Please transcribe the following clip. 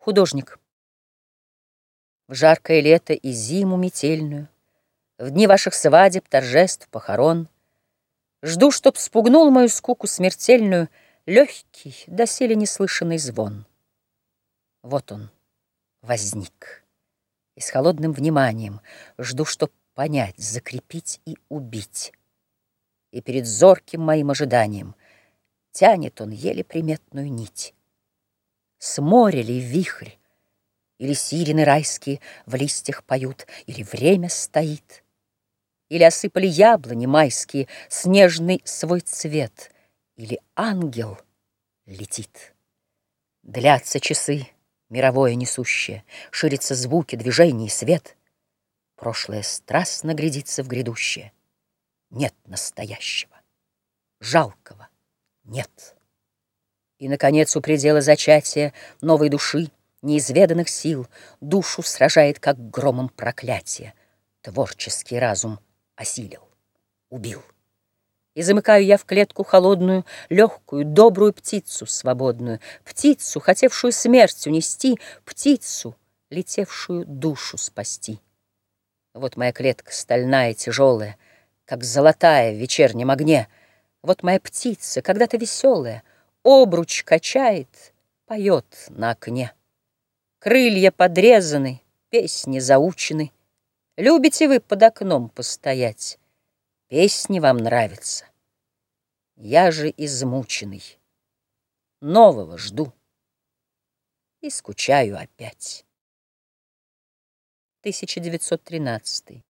Художник. В жаркое лето и зиму метельную, В дни ваших свадеб, торжеств, похорон, Жду, чтоб спугнул мою скуку смертельную Легкий, доселе неслышанный звон. Вот он, возник, и с холодным вниманием Жду, чтоб понять, закрепить и убить. И перед зорким моим ожиданием Тянет он еле приметную нить. С моря ли вихрь, или сирены райские В листьях поют, или время стоит, Или осыпали яблони майские Снежный свой цвет, или ангел летит. Длятся часы, мировое несущее, Ширятся звуки, движения и свет. Прошлое страстно глядится в грядущее. Нет настоящего, жалкого нет. И, наконец, у предела зачатия новой души, неизведанных сил, душу сражает, как громом проклятие. Творческий разум осилил, убил. И замыкаю я в клетку холодную, легкую, добрую птицу свободную, птицу, хотевшую смерть унести, птицу, летевшую душу спасти. Вот моя клетка стальная, тяжелая, как золотая в вечернем огне — вот моя птица, когда-то веселая, Обруч качает, поет на окне. Крылья подрезаны, песни заучены. Любите вы под окном постоять? Песни вам нравятся. Я же измученный. Нового жду и скучаю опять. 1913